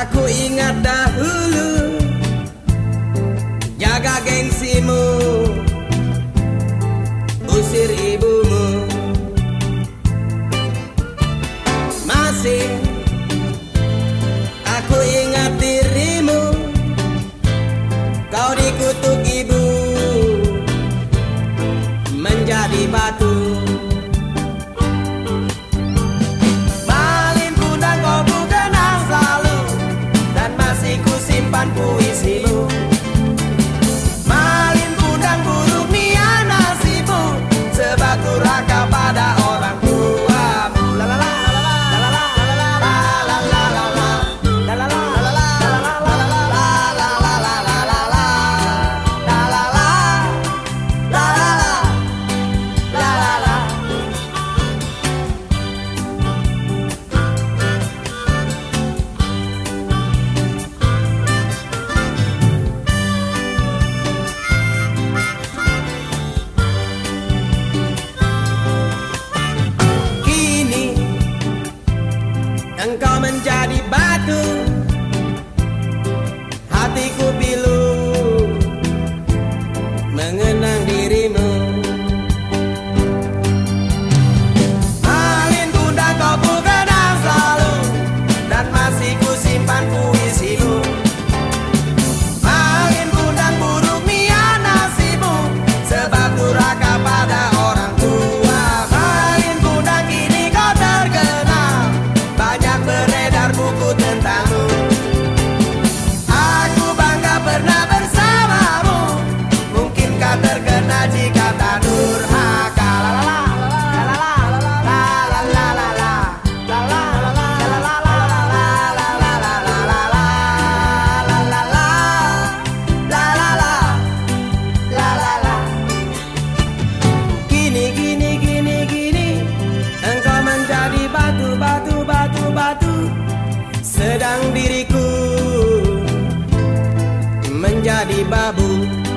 Aku ingat dahulu. Jaga gengsimu. Usir ibumu. Masih. Aku ingat dirimu. Kau dikutuk ibu. Menjadi batu One who is evil. Engkau menjadi batu babu.